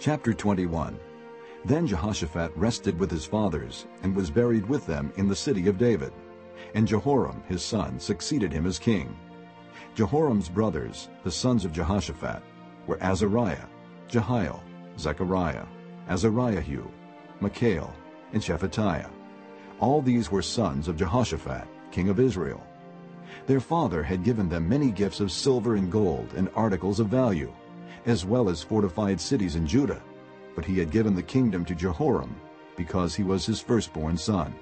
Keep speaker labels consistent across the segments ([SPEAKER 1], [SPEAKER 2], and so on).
[SPEAKER 1] Chapter 21 Then Jehoshaphat rested with his fathers, and was buried with them in the city of David. And Jehoram his son succeeded him as king. Jehoram's brothers, the sons of Jehoshaphat, were Azariah, Jehiel, Zechariah, Azariahu, Michael, and Shephatiah. All these were sons of Jehoshaphat, king of Israel. Their father had given them many gifts of silver and gold and articles of value, as well as fortified cities in Judah, but he had given the kingdom to Jehoram because he was his firstborn son.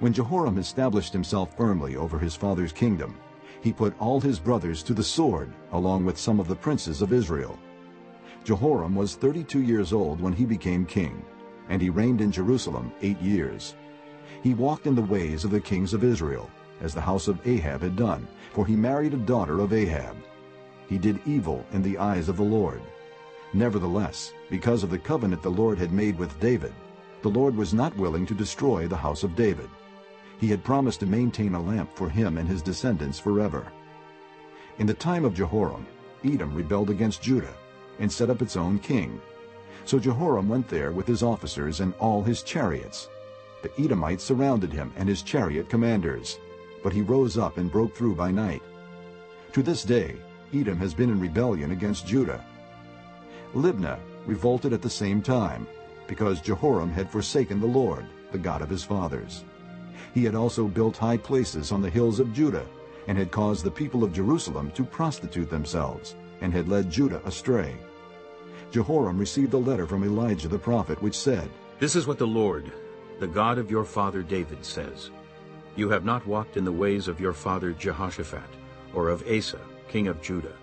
[SPEAKER 1] When Jehoram established himself firmly over his father's kingdom, he put all his brothers to the sword along with some of the princes of Israel. Jehoram was 32 years old when he became king, and he reigned in Jerusalem eight years. He walked in the ways of the kings of Israel, as the house of Ahab had done, for he married a daughter of Ahab. He did evil in the eyes of the Lord. Nevertheless, because of the covenant the Lord had made with David, the Lord was not willing to destroy the house of David. He had promised to maintain a lamp for him and his descendants forever. In the time of Jehoram, Edom rebelled against Judah and set up its own king. So Jehoram went there with his officers and all his chariots. The Edomites surrounded him and his chariot commanders, but he rose up and broke through by night. To this day, Edom has been in rebellion against Judah. Libnah revolted at the same time, because Jehoram had forsaken the Lord, the God of his fathers. He had also built high places on the hills of Judah, and had caused the people of Jerusalem to prostitute themselves, and had led Judah astray. Jehoram received a letter from Elijah the prophet, which said,
[SPEAKER 2] This is what the Lord, the God of your father David, says. You have not walked in the ways of your father Jehoshaphat, or of Asa, king of Judah.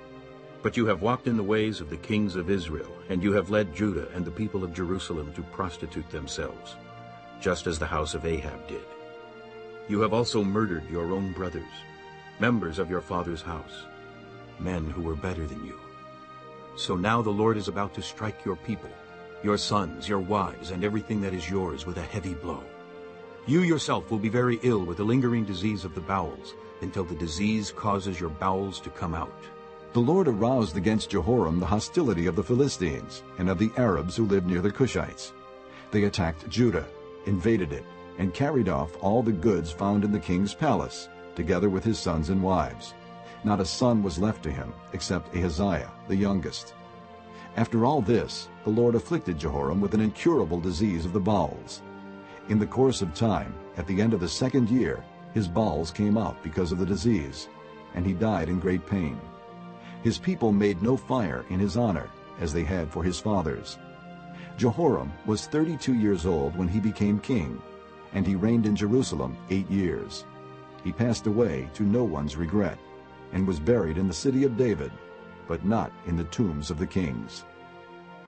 [SPEAKER 2] But you have walked in the ways of the kings of Israel, and you have led Judah and the people of Jerusalem to prostitute themselves, just as the house of Ahab did. You have also murdered your own brothers, members of your father's house, men who were better than you. So now the Lord is about to strike your people, your sons, your wives, and everything that is yours with a heavy blow. You yourself will be very ill with the lingering disease of the bowels, until the disease causes your bowels to come out.
[SPEAKER 1] The Lord aroused against Jehoram the hostility of the Philistines and of the Arabs who lived near the Cushites. They attacked Judah, invaded it, and carried off all the goods found in the king's palace, together with his sons and wives. Not a son was left to him, except Ahaziah, the youngest. After all this, the Lord afflicted Jehoram with an incurable disease of the bowels. In the course of time, at the end of the second year, his bowels came out because of the disease, and he died in great pain. His people made no fire in his honor, as they had for his fathers. Jehoram was 32 years old when he became king, and he reigned in Jerusalem eight years. He passed away to no one's regret, and was buried in the city of David, but not in the tombs of the kings.